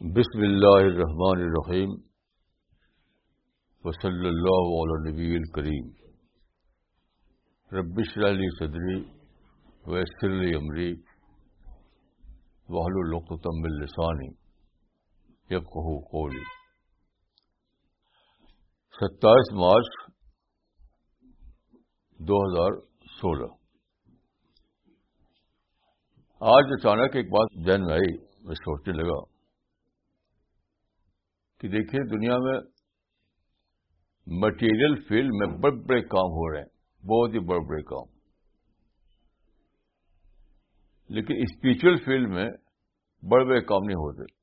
بسم اللہ الرحمن الرحیم وصلی اللہ علی نبی الکریم. ربش علی صدری ویسر عمری وحل القتم السانی یکہ قولی. ستائیس مارچ دو ہزار سولہ. آج اچانک ایک بات ذہن میں آئی، میں سوچنے لگا کہ دیکھیے دنیا میں مٹیریل فیلڈ میں بڑے بڑے کام ہو رہے ہیں، بہت ہی بڑے بڑے کام۔ لیکن اسپرچل فیلڈ میں بڑے بڑے کام نہیں ہوتے۔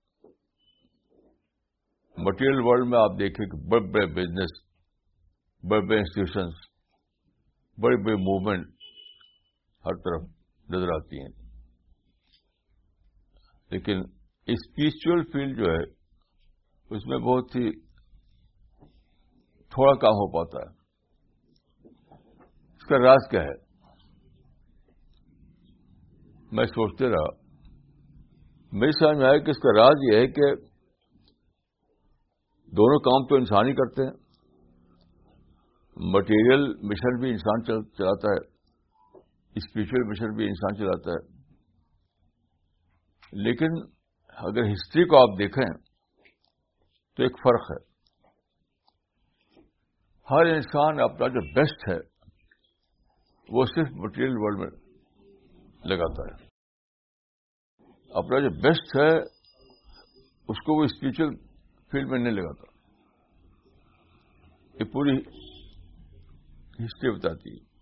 مٹیریل ورلڈ میں آپ دیکھیں کہ بڑے بڑے بزنس بڑے بڑے انسٹیٹیوشنس بڑے بڑے موومنٹ ہر طرف نظر آتی ہیں۔ لیکن اسپرچل فیلڈ جو ہے اس میں بہت ہی تھوڑا کام ہو پاتا ہے۔ اس کا راز کیا ہے؟ میں سوچتے رہا۔ میری سمجھ میں آیا کہ اس کا راز یہ ہے کہ دونوں کام تو انسان ہی کرتے ہیں۔ مٹیریل مشن بھی انسان چلاتا ہے۔ اسپرچل مشن بھی انسان چلاتا ہے۔ لیکن اگر ہسٹری کو آپ دیکھیں تو ایک فرق ہے۔ ہر انسان اپنا جو بیسٹ ہے، وہ صرف مٹیریل ورلڈ میں لگاتا ہے۔ اپنا جو بیسٹ ہے، اس کو وہ اسپرچل فیلڈ میں نہیں لگاتا۔ یہ پوری ہسٹری بتاتی ہے۔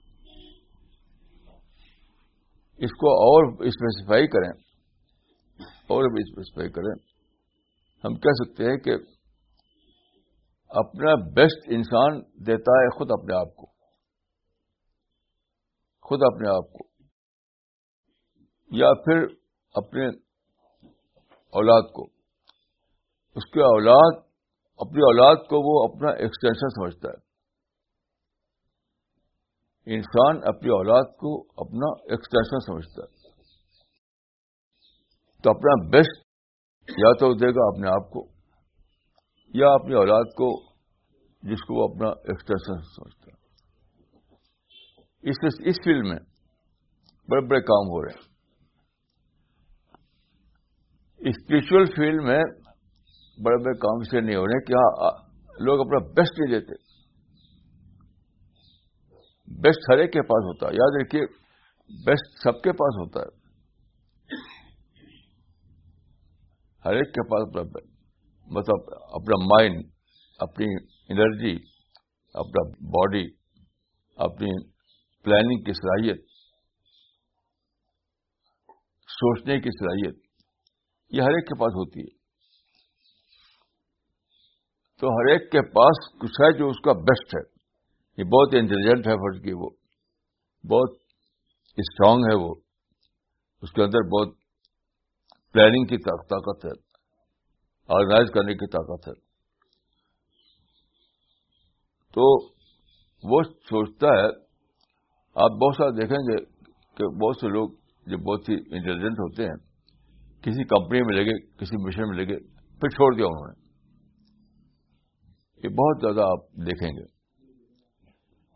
اس کو اور اسپیسیفائی کریں۔ اور بھی اسپیسیفائی کریں۔ ہم کہہ سکتے ہیں کہ اپنا بیسٹ انسان دیتا ہے خود اپنے آپ کو۔ خود اپنے آپ کو۔ یا پھر اپنے اولاد کو۔ اس کے اولاد، اپنی اولاد کو وہ اپنا ایکسٹینشن سمجھتا ہے۔ انسان اپنی اولاد کو اپنا ایکسٹینشن سمجھتا ہے۔ تو اپنا بیسٹ یا تو دے گا اپنے آپ کو۔ یا اپنی اولاد کو جس کو وہ اپنا ایکسٹرسن سمجھتا ہے۔ اس فیلڈ میں بڑے بڑے کام ہو رہے ہیں۔ اسپرچل فیلڈ میں بڑے بڑے کام اس لیے نہیں ہو رہے کہ ہاں، لوگ اپنا بیسٹ نہیں دیتے۔ بیسٹ ہر ایک کے پاس ہوتا ہے۔ یاد رکھیے بیسٹ سب کے پاس ہوتا ہے۔ ہر ایک کے پاس اپنا مطلب اپنا مائنڈ اپنی انرجی اپنا باڈی اپنی پلاننگ کی صلاحیت، سوچنے کی صلاحیت، یہ ہر ایک کے پاس ہوتی ہے۔ تو ہر ایک کے پاس کچھ ہے جو اس کا بیسٹ ہے۔ یہ بہت انٹیلیجنٹ ہے فرض کی وہ، بہت اسٹرانگ ہے وہ۔ اس کے اندر بہت پلاننگ کی طاقت ہے۔ آرگنائز کرنے کی طاقت ہے۔ تو وہ سوچتا ہے، آپ بہت سارا دیکھیں گے کہ بہت سے لوگ جو بہت ہی انٹیلیجنٹ ہوتے ہیں، کسی کمپنی میں لگے، کسی مشن میں لگے، پھر چھوڑ دیا انہوں نے۔ یہ بہت زیادہ آپ دیکھیں گے۔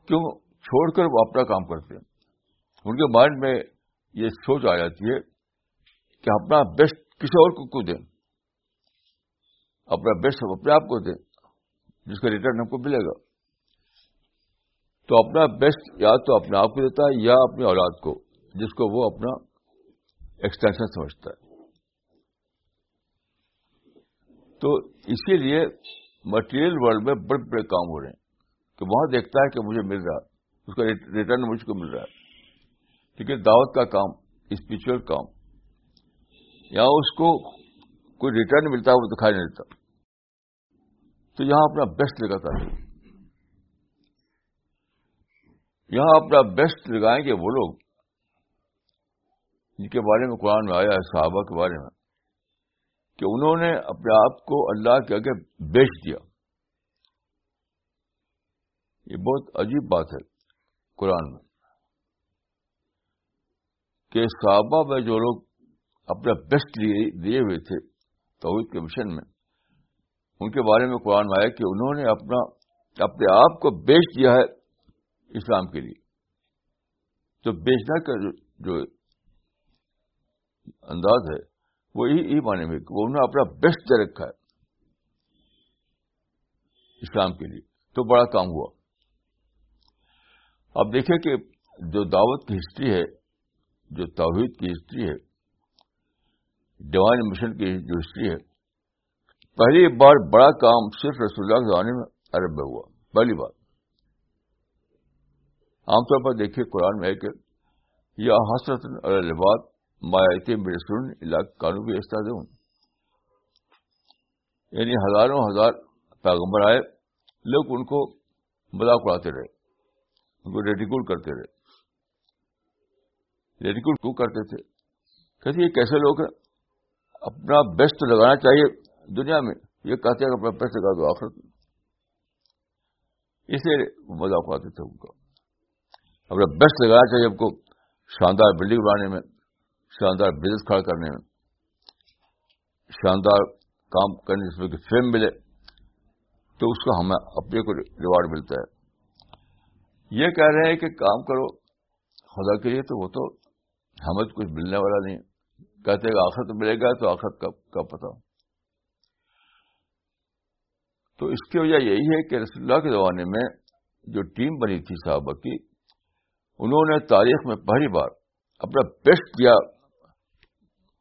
کیوں؟ چھوڑ کر وہ اپنا کام کرتے ہیں۔ ان کے مائنڈ میں یہ سوچ آ جاتی ہے کہ اپنا بیسٹ کسی اور کو دیں؟ اپنا بیسٹ ہم اپنے آپ کو دیں، جس کا ریٹرن ہم کو ملے گا۔ تو اپنا بیسٹ یا تو اپنے آپ کو دیتا ہے یا اپنی اولاد کو، جس کو وہ اپنا ایکسٹینشن سمجھتا ہے۔ تو اسی لیے مٹیریل ورلڈ میں بڑے بڑے کام ہو رہے ہیں۔ کہ وہاں دیکھتا ہے کہ مجھے مل رہا اس کا ریٹرن مجھ کو مل رہا ہے۔ لیکن دعوت کا کام اسپرچل کام۔ یا اس کو کوئی ریٹرن ملتا ہے وہ دکھائی نہیں دیتا۔ تو یہاں اپنا بیسٹ لگاتا ہے۔ یہاں اپنا بیسٹ لگائیں گے وہ لوگ جن کے بارے میں قرآن میں آیا ہے، صحابہ کے بارے میں، کہ انہوں نے اپنے آپ کو اللہ کے آگے بیچ دیا۔ یہ بہت عجیب بات ہے قرآن میں، کہ صحابہ میں جو لوگ اپنا بیسٹ لیے ہوئے تھے توحید کے مشن میں۔ ان کے بارے میں قرآن آیا کہ انہوں نے اپنا، اپنے آپ کو بیچ دیا ہے اسلام کے لیے۔ تو بیچنا کا جو انداز ہے، وہ یہی معنی میں انہوں نے اپنا بیسٹ دے رکھا ہے اسلام کے لیے۔ تو بڑا کام ہوا۔ اب دیکھیں کہ جو دعوت کی ہسٹری ہے، جو توحید کی ہسٹری ہے ڈیوائن مشن کی جو ہسٹری ہے۔ پہلی بار بڑا کام صرف رسول اللہ کے زمانے میں عرب میں ہوا۔ پہلی بار۔ عام طور پر دیکھیے قرآن میں ہے کہ یہ حسرت الباد مایاتی برسون علاق قانونی استاد ہوں۔ یعنی ہزاروں ہزار پیغمبر آئے، لوگ ان کو مذاق اڑاتے رہے، ان کو ریڈیکول کرتے رہے۔ ریڈیکول کیوں کرتے تھے؟ کہتے یہ کیسے لوگ ہیں؟ اپنا بیسٹ لگانا چاہیے دنیا میں۔ یہ کہتے ہیں کہ اپنا بیسٹ لگا دو آخر اسے مذاق اڑاتے تھے ان کا اپنا بیسٹ لگانا چاہیے آپ کو شاندار بلڈنگ بنانے میں، شاندار بزنس کھڑا کرنے میں۔ شاندار کام کرنے جس میں فیم ملے، تو اس کو ہمیں اپنے کو ریوارڈ ملتا ہے۔ یہ کہہ رہے ہیں کہ کام کرو خدا کے لیے تو وہ تو ہمیں کچھ ملنے والا نہیں۔ ہے کہتے کہ آخر ملے گا تو آخر کب کب پتا تو اس کی وجہ یہی ہے کہ رسول اللہ کے زمانے میں جو ٹیم بنی تھی صحابہ کی، انہوں نے تاریخ میں پہلی بار اپنا بیسٹ کیا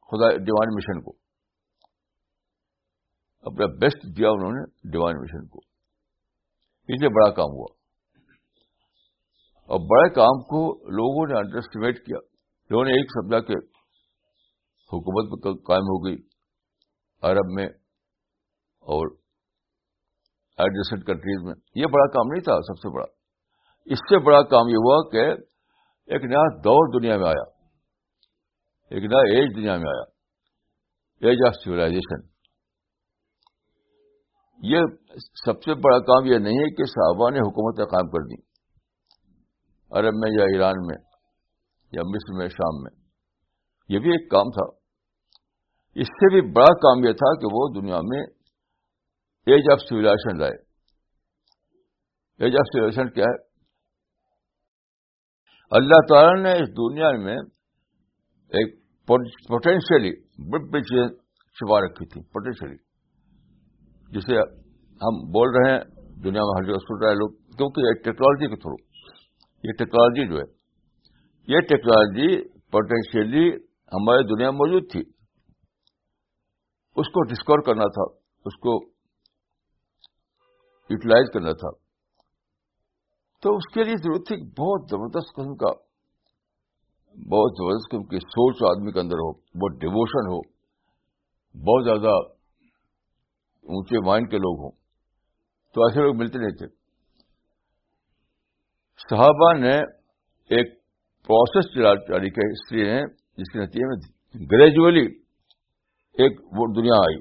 خدا ڈیوائن مشن کو۔ اپنا بیسٹ دیا انہوں نے ڈیوائن مشن کو۔ اس لیے بڑا کام ہوا۔ اور بڑے کام کو لوگوں نے انڈر اسٹیمیٹ کیا۔ لوگوں نے ایک سمجھا کہ حکومت قائم ہو گئی۔ عرب میں اور ایڈجسٹنٹ کنٹریز میں۔ یہ بڑا کام نہیں تھا، سب سے بڑا۔ اس سے بڑا کام یہ ہوا کہ ایک نیا دور دنیا میں آیا۔ ایک نیا ایج دنیا میں آیا۔ ایج آف سولاشن یہ سب سے بڑا کام یہ نہیں ہے کہ صحابہ نے حکومتیں قائم کر دی عرب میں یا ایران میں یا مصر میں، شام میں۔ یہ بھی ایک کام تھا۔ اس سے بھی بڑا کام یہ تھا کہ وہ دنیا میں ایج آف سولیشن لائے۔ ایج آف سولیشن کیا ہے؟ اللہ تعالی نے اس دنیا میں ایک پوٹینشلی بڑی بڑی چیزیں چھپا رکھی تھی پوٹینشلی جسے ہم بول رہے ہیں، دنیا میں ہر جگہ سن رہے ہیں لوگ، کیونکہ یہ ٹیکنالوجی کے تھرو یہ ٹیکنالوجی جو ہے، یہ ٹیکنالوجی پوٹینشیلی ہمارے دنیا میں موجود تھی۔ اس کو ڈسکور کرنا تھا، اس کو یوٹیلائز کرنا تھا۔ تو اس کے لیے ضرورت تھی بہت زبردست قسم کا، بہت زبردست قسم کی سوچ آدمی کے اندر ہو، بہت ڈیووشن ہو، بہت زیادہ اونچے مائنڈ کے لوگ ہوں۔ تو ایسے لوگ ملتے نہیں تھے۔ صحابہ نے ایک پروسیس جاری کیا ہسٹری نے جس کے نتیجے میں گریجولی ایک وہ دنیا آئی،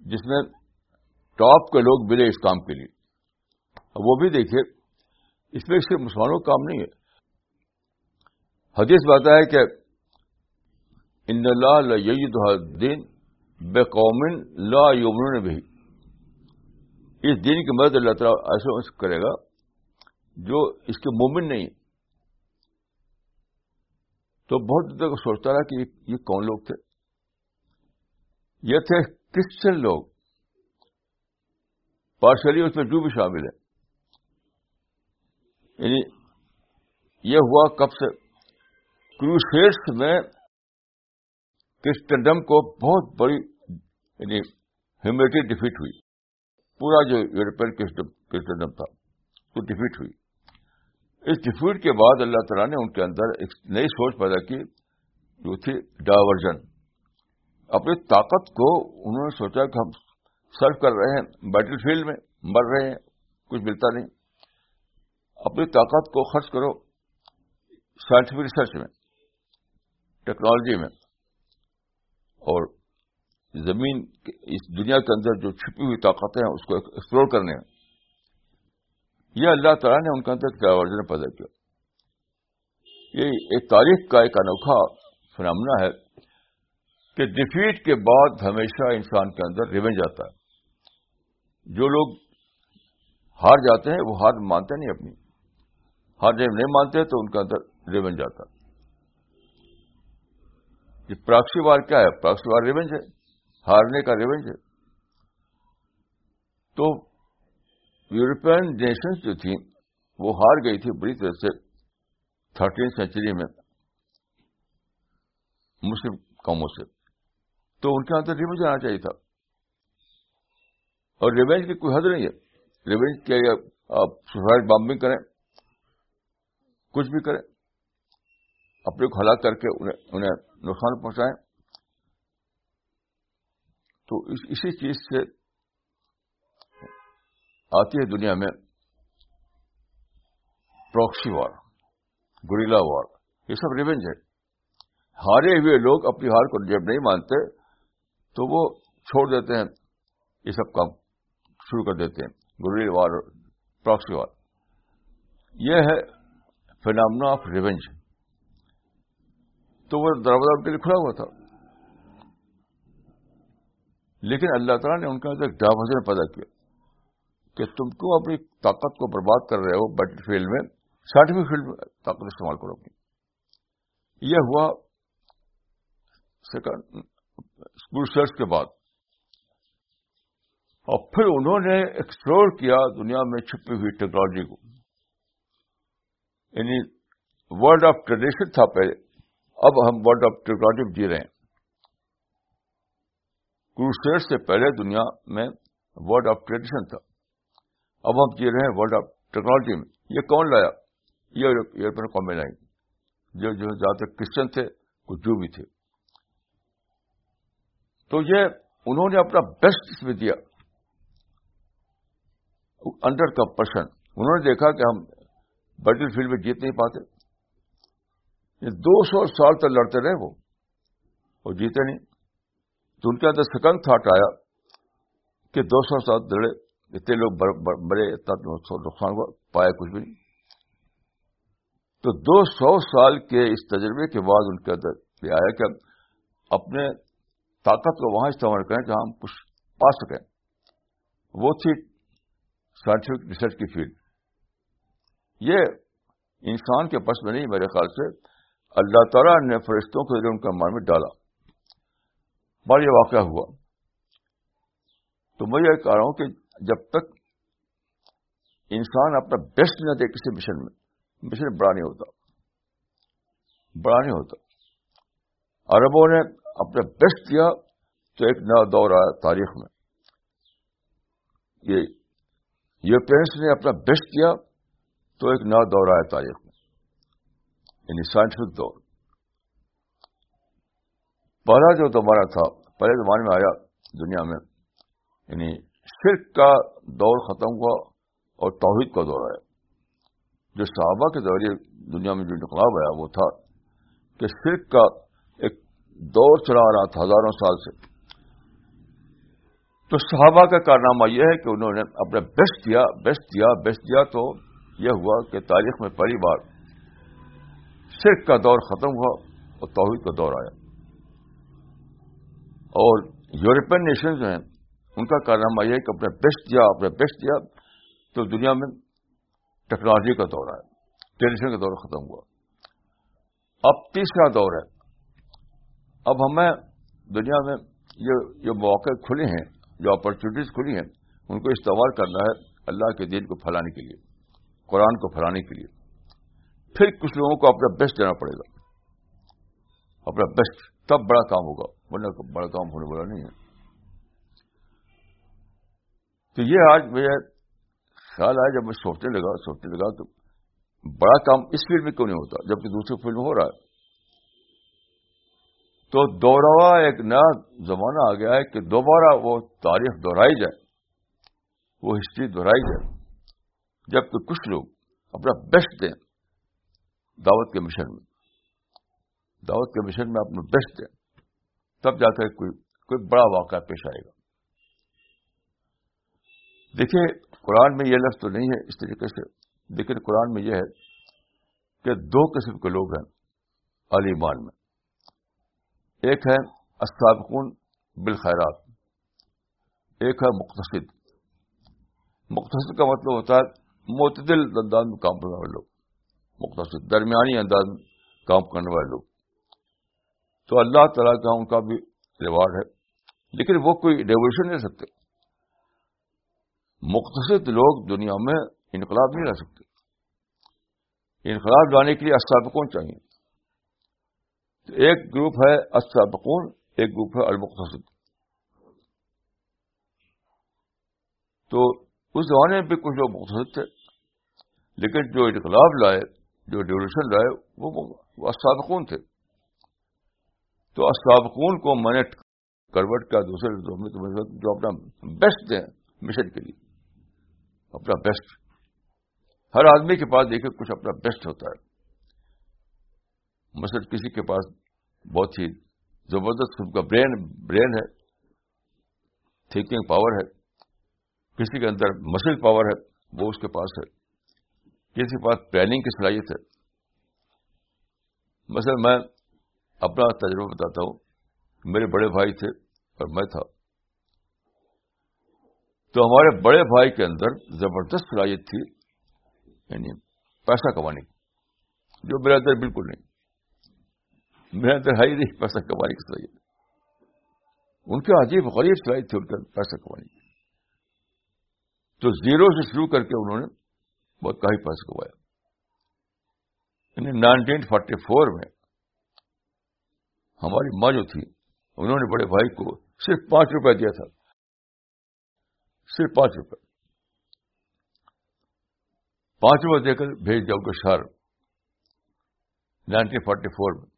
جس میں ٹاپ کے لوگ ملے اس کام کے لیے۔ وہ بھی دیکھیے، اس میں صرف مسلمانوں کا کام نہیں ہے۔ حدیث بات ہے کہ ان اللہ دین بے قومن لا یومن بھی اس دین کی مدد اللہ تعالیٰ ایسے کرے گا جو اس کے مومن نہیں تو بہت دیر تک سوچتا رہا کہ یہ کون لوگ تھے؟ یہ تھے کرسچن لوگ۔ پارشلی اس میں جو بھی شامل ہے۔ یعنی یہ ہوا کب سے؟ کروسیٹس میں کرسچنڈم کو بہت بڑی یعنی ہیومینٹی ڈیفیٹ ہوئی۔ پورا جو یورپین کرسچنڈم تھا، وہ ڈیفیٹ ہوئی۔ اس ڈیفیٹ کے بعد اللہ تعالیٰ نے ان کے اندر ایک نئی سوچ پیدا کی جو تھی ڈائیورژن اپنی طاقت کو انہوں نے سوچا کہ ہم سرو کر رہے ہیں بیٹل فیلڈ میں، مر رہے ہیں، کچھ ملتا نہیں۔ اپنی طاقت کو خرچ کرو سائنٹیفک ریسرچ میں ٹیکنالوجی میں۔ اور زمین اس دنیا کے اندر جو چھپی ہوئی طاقتیں ہیں، اس کو ایکسپلور کرنے ہیں۔ یہ اللہ تعالیٰ نے ان کے اندر ڈائیورژن پیدا کیا۔ یہ ایک تاریخ کا ایک انوکھا فنامنا ہے کہ ڈیفیٹ کے بعد ہمیشہ انسان کے اندر ریونج آتا ہے۔ جو لوگ ہار جاتے ہیں، وہ ہار مانتے نہیں اپنی۔ ہار جب نہیں مانتے تو ان کے اندر ریونج آتا یہ پراکسی وار کیا ہے؟ پراکسی وار ریونج ہے۔ ہارنے کا ریونج ہے۔ تو یورپین نیشنز جو تھیں، وہ ہار گئی تھی بری طرح سے تھرٹین سینچری میں مسلم قوموں سے۔ تو ان کے ہاں اندر ریونج آنا چاہیے تھا۔ اور ریونج کی کوئی حد نہیں ہے۔ ریونج کے آپ سوسائڈ بامبنگ کریں، کچھ بھی کریں، اپنے کو ہلاک کر کے انہیں انہیں نقصان پہنچائیں۔ تو اسی چیز سے آتی ہے دنیا میں پروکسی وار گریلا وار یہ سب ریونج ہے۔ ہارے ہوئے لوگ اپنی ہار کو جب نہیں مانتے تو وہ چھوڑ دیتے ہیں۔ یہ سب کام شروع کر دیتے ہیں۔ گریلا وار پروکسی وار یہ ہے فینامنا آف ریونج تو وہ دروازہ کے لیے کھلا ہوا تھا۔ لیکن اللہ تعالیٰ نے ان کے اندر ایک ڈاوزن پیدا کیا۔ کہ تم کو اپنی طاقت کو برباد کر رہے ہو بیٹل فیلڈ میں؟ سائنٹیفک فیلڈ میں طاقت استعمال کرو گی یہ ہوا سیکنڈ اسکول سرچ کے بعد۔ اور پھر انہوں نے ایکسپلور کیا دنیا میں چھپی ہوئی ٹیکنالوجی کو۔ یعنی ورلڈ آف ٹریڈیشن تھا پہلے۔ اب ہم ورلڈ آف ٹیکنالوجی جی رہے ہیں۔ کروسیٹ سے پہلے دنیا میں ورلڈ آف ٹریڈیشن تھا۔ اب ہم جی رہے ہیں ورلڈ آف ٹیکنالوجی میں۔ یہ کون لایا؟ یہ یورپین قومیں لائیں جو جو زیادہ تر کرسچن تھے، کچھ جو بھی تھے۔ تو یہ انہوں نے اپنا بیسٹ اس میں دیا۔ انڈر کمپلشن انہوں نے دیکھا کہ ہم بیٹل فیلڈ میں جیت نہیں پاتے۔ دو سو سال تک لڑتے رہے وہ۔ اور جیتے نہیں۔ تو ان کے اندر سیکنڈ تھاٹ آیا کہ دو سو سال لڑے۔ اتنے لوگ بڑے اتنا نقصان ہوا، پایا کچھ بھی نہیں۔ تو دو سو سال کے اس تجربے کے بعد ان کے اندر یہ آیا کہ اپنے طاقت کو وہاں استعمال کریں جہاں ہم کچھ پا سکیں۔ وہ تھی سائنٹیفک ریسرچ کی فیلڈ یہ انسان کے پس میں نہیں، میرے خیال سے اللہ تعالیٰ نے فرشتوں کے ذریعے ان کا مان میں ڈالا۔ بڑا یہ واقعہ ہوا۔ تو میں یہ کہہ رہا ہوں کہ جب تک انسان اپنا بیسٹ نہ دے کسی مشن میں مشن بڑا نہیں ہوتا۔ بڑا نہیں ہوتا۔ عربوں نے اپنا بیسٹ دیا تو ایک نیا دور آیا تاریخ میں۔ یہ یورپینس نے اپنا بیسٹ دیا تو ایک نیا دور آیا تاریخ میں۔ یعنی سائنٹفک دور۔ پہلا جو زمانہ تھا، پہلے زمانے میں آیا دنیا میں یعنی شرک کا دور ختم ہوا اور توحید کا دور آیا۔ جو صحابہ کے ذریعے دنیا میں جو انقلاب آیا وہ تھا کہ شرک کا ایک دور چلا رہا تھا ہزاروں سال سے۔ تو صحابہ کا کارنامہ یہ ہے کہ انہوں نے اپنا بیسٹ دیا بیسٹ دیا بیسٹ دیا تو یہ ہوا کہ تاریخ میں پہلی بار شرک کا دور ختم ہوا اور توحید کا دور آیا۔ اور یورپین نیشن جو ہیں ان کا کارنامہ یہ ہے کہ اپنے بیسٹ دیا اپنے بیسٹ دیا تو دنیا میں ٹیکنالوجی کا دور ہے ٹریڈیشن کا دور ختم ہوا۔ اب تیسرا دور ہے۔ اب ہمیں دنیا میں یہ جو مواقع کھلے ہیں، جو اپرچونیٹیز کھلی ہیں، ان کو استعمال کرنا ہے اللہ کے دین کو پھیلانے کے لیے، قرآن کو پھیلانے کے لیے۔ پھر کچھ لوگوں کو اپنا بیسٹ دینا پڑے گا۔ اپنا بیسٹ تب بڑا کام ہوگا، ورنہ بڑا کام ہونے والا نہیں ہے۔ تو یہ آج مجھے خیال آیا جب میں سوچنے لگا سوچنے لگا تو بڑا کام اس فیلڈ میں کیوں نہیں ہوتا، جبکہ دوسرے فیلڈ میں ہو رہا ہے۔ تو دوہراوا ایک نیا زمانہ آ گیا ہے کہ دوبارہ وہ تاریخ دہرائی جائے، وہ ہسٹری دہرائی جائے۔ جبکہ کچھ لوگ اپنا بیسٹ دیں دعوت کے مشن میں۔ دعوت کے مشن میں اپنا بیسٹ دیں، تب جا کر کوئی کوئی بڑا واقعہ پیش آئے گا۔ دیکھیے قرآن میں یہ لفظ تو نہیں ہے، اس طریقے سے۔ لیکن قرآن میں یہ ہے کہ دو قسم کے لوگ ہیں علیمان میں۔ ایک ہے اسابقون بالخیرات، ایک ہے مختصد مختصد کا مطلب ہوتا ہے معتدل انداز میں کام کرنے والے لوگ۔ مختصد درمیانی انداز میں کام کرنے والے لوگ۔ تو اللہ تعالیٰ کا ان کا بھی ریوارڈ ہے، لیکن وہ کوئی ریولیوشن نہیں سکتے۔ مختصر لوگ دنیا میں انقلاب نہیں رہ سکتے۔ انقلاب لانے کے لیے اسابقون چاہیے۔ تو ایک گروپ ہے اسابقون ایک گروپ ہے المختصد تو اس زمانے میں بھی کچھ لوگ مختصر تھے، لیکن جو انقلاب لائے، جو ریولیوشن لائے، وہ اسابقون تھے۔ تو اسابقون کو میں نے کروٹ کا دوسرے جو اپنا بیسٹ دیں، مشن کے لیے۔ اپنا بیسٹ ہر آدمی کے پاس دیکھے کچھ اپنا بیسٹ ہوتا ہے۔ مثلا کسی کے پاس بہت ہی زبردست کا برین برین ہے تھنکنگ پاور ہے۔ کسی کے اندر مسل پاور ہے، وہ اس کے پاس ہے۔ کسی کے پاس پلاننگ کی صلاحیت ہے۔ مثلا میں اپنا تجربہ بتاتا ہوں۔ میرے بڑے بھائی تھے اور میں تھا۔ تو ہمارے بڑے بھائی کے اندر زبردست صلاحیت تھی یعنی پیسہ کمانے کی، جو میرے اندر بالکل نہیں، میرے اندر ہے ہی نہیں پیسہ کمانے کی صلاحیت ان کے عجیب غریب صلاحیت تھی ان کا پیسہ کمانے کی۔ تو زیرو سے شروع کر کے انہوں نے بہت کافی پیسہ کمایا۔ یعنی نائنٹین فورٹی فور میں ہماری ماں جو تھی، انہوں نے بڑے بھائی کو صرف پانچ روپے دیا تھا۔ صرف پانچ روپے۔ پانچ روپے دے کر بھیج جاؤ گے شہر۔ Nineteen forty four. میں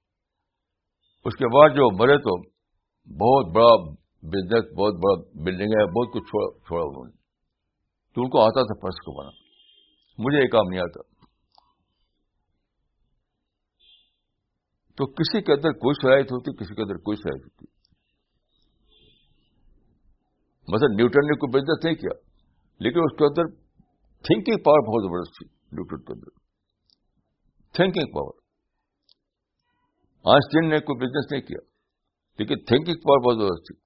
اس کے بعد جو مرے تو بہت بڑا بزنس بہت بڑا بلڈنگ ہے، بہت کچھ چھوڑا انہوں نے۔ تو ان کو آتا تھا فرسٹ کو بنا مجھے یہ کام نہیں آتا۔ تو کسی کے اندر کوئی صلاحیت ہوتی، کسی کے اندر کوئی صلاحیت ہوتی مثلا نیوٹن نے کوئی بزنس نہیں کیا، لیکن اس کے اندر تھنکنگ پاور بہت زبردست تھی، نیوٹن کے اندر۔ تھنکنگ پاور آئنسٹین نے کوئی بزنس نہیں کیا، لیکن تھنکنگ پاور بہت زبردست تھی۔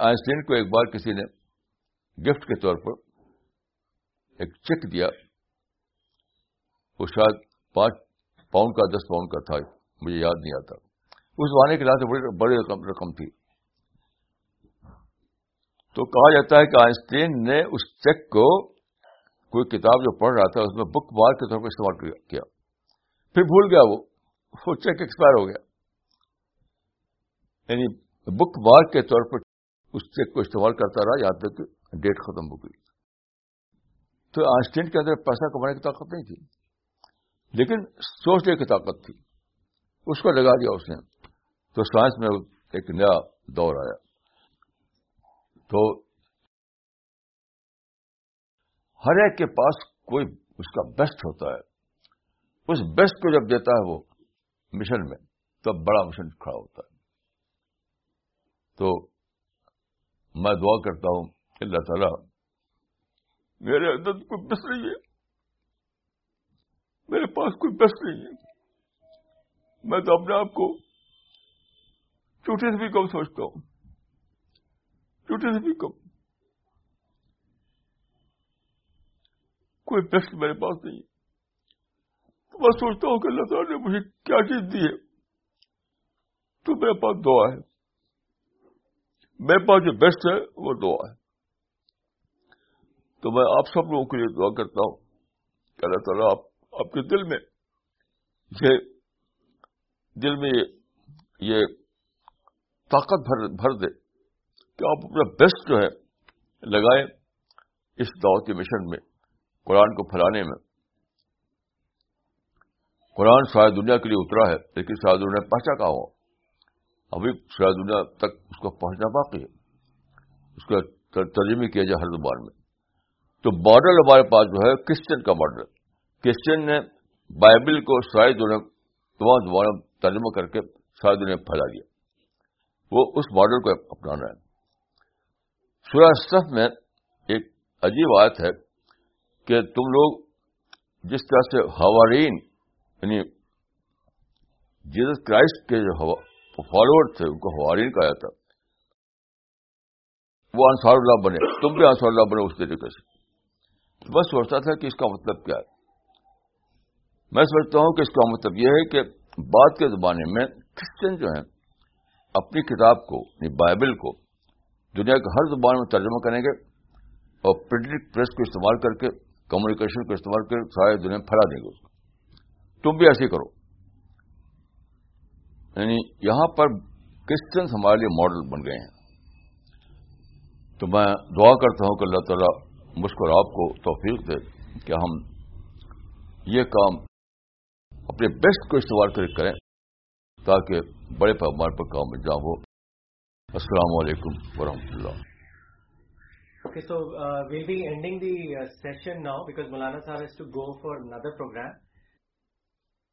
آئنسٹین کو ایک بار کسی نے گفٹ کے طور پر ایک چیک دیا، وہ شاید پانچ پاؤنڈ کا، دس پاؤنڈ کا تھا، مجھے یاد نہیں آتا۔ اس زمانے کے لحاظ سے بڑی رقم تھی۔ تو کہا جاتا ہے کہ آئنسٹین نے اس چیک کو کوئی کتاب جو پڑھ رہا تھا، اس میں بک مارک کے طور پر استعمال کیا۔ پھر بھول گیا وہ۔ وہ چیک ایکسپائر ہو گیا۔ یعنی بک مارک کے طور پر اس چیک کو استعمال کرتا رہا، یہاں تک ڈیٹ ختم ہو گئی۔ تو آئنسٹین کے اندر پیسہ کمانے کی طاقت نہیں تھی۔ لیکن سوچنے کی طاقت تھی۔ اس کو لگا دیا اس نے۔ تو سائنس میں ایک نیا دور آیا۔ تو ہر ایک کے پاس کوئی اس کا بیسٹ ہوتا ہے۔ اس بیسٹ کو جب دیتا ہے وہ مشن میں، تب بڑا مشن کھڑا ہوتا ہے۔ تو میں دعا کرتا ہوں کہ اللہ تعالی میرے اندر کوئی بیسٹ نہیں ہے۔ میرے پاس کوئی بیسٹ نہیں ہے۔ میں تو اپنے آپ کو چھوٹے سے بھی کم سوچتا ہوں۔ چھوٹے سے بھی کم کوئی بیسٹ میرے پاس نہیں تو میں سوچتا ہوں کہ اللہ تعالیٰ نے مجھے کیا چیز دی ہے۔ تو میرے پاس دعا ہے۔ میرے پاس جو بیسٹ ہے وہ دعا ہے۔ تو میں آپ سب لوگوں کے لیے دعا کرتا ہوں کہ اللہ تعالیٰ آپ آپ کے دل میں یہ، دل میں یہ طاقت بھر بھر دے۔ کہ آپ اپنا بیسٹ جو ہے لگائیں اس دعوتی مشن میں، قرآن کو پھیلانے میں۔ قرآن شاید دنیا کے لیے اترا ہے، لیکن شاید دنیا پہنچا کہا ہو؟ ابھی شاید دنیا تک اس کو پہنچنا باقی ہے۔ اس کا ترجمے کیا جائے ہر زبان میں۔ تو ماڈل ہمارے پاس جو ہے کرسچن کا ماڈل کرسچن نے بائبل کو شاید دنیا تمام زبانوں ترجمہ کر کے شاید دنیا پھیلا دیا۔ وہ اس ماڈل کو اپنانا ہے۔ سورہ صف میں ایک عجیب آیت ہے کہ تم لوگ جس طرح سے ہوارین یعنی جیزس کرائسٹ کے جو فالوور تھے، ان کو حوارین کہا جاتا۔ وہ انصار اللہ بنے، تم بھی انصار اللہ بنے اس طریقے سے۔ بس سوچتا تھا کہ اس کا مطلب کیا ہے۔ میں سمجھتا ہوں کہ اس کا مطلب یہ ہے کہ بعد کے زمانے میں کرسچن جو ہیں، اپنی کتاب کو یعنی بائبل کو دنیا کے ہر زبان میں ترجمہ کریں گے اور پرنٹڈ پریس کو استعمال کر کے، کمیونیکیشن کو استعمال کر کے سارے دنیا میں پھیلا دیں گے اس کو۔ تم بھی ایسے کرو۔ یعنی یہاں پر کرسچنس ہمارے لیے ماڈل بن گئے ہیں۔ تو میں دعا کرتا ہوں کہ اللہ تعالیٰ مجھ کو آپ کو توفیق دے کہ ہم یہ کام اپنے بیسٹ کو استعمال کر کریں تاکہ بڑے پیمانے پر کام انجام ہو السلام علیکم ورحمۃ اللہ Okay, so uh, we'll be ending the uh, session now because Maulana Sahib has to go for another program.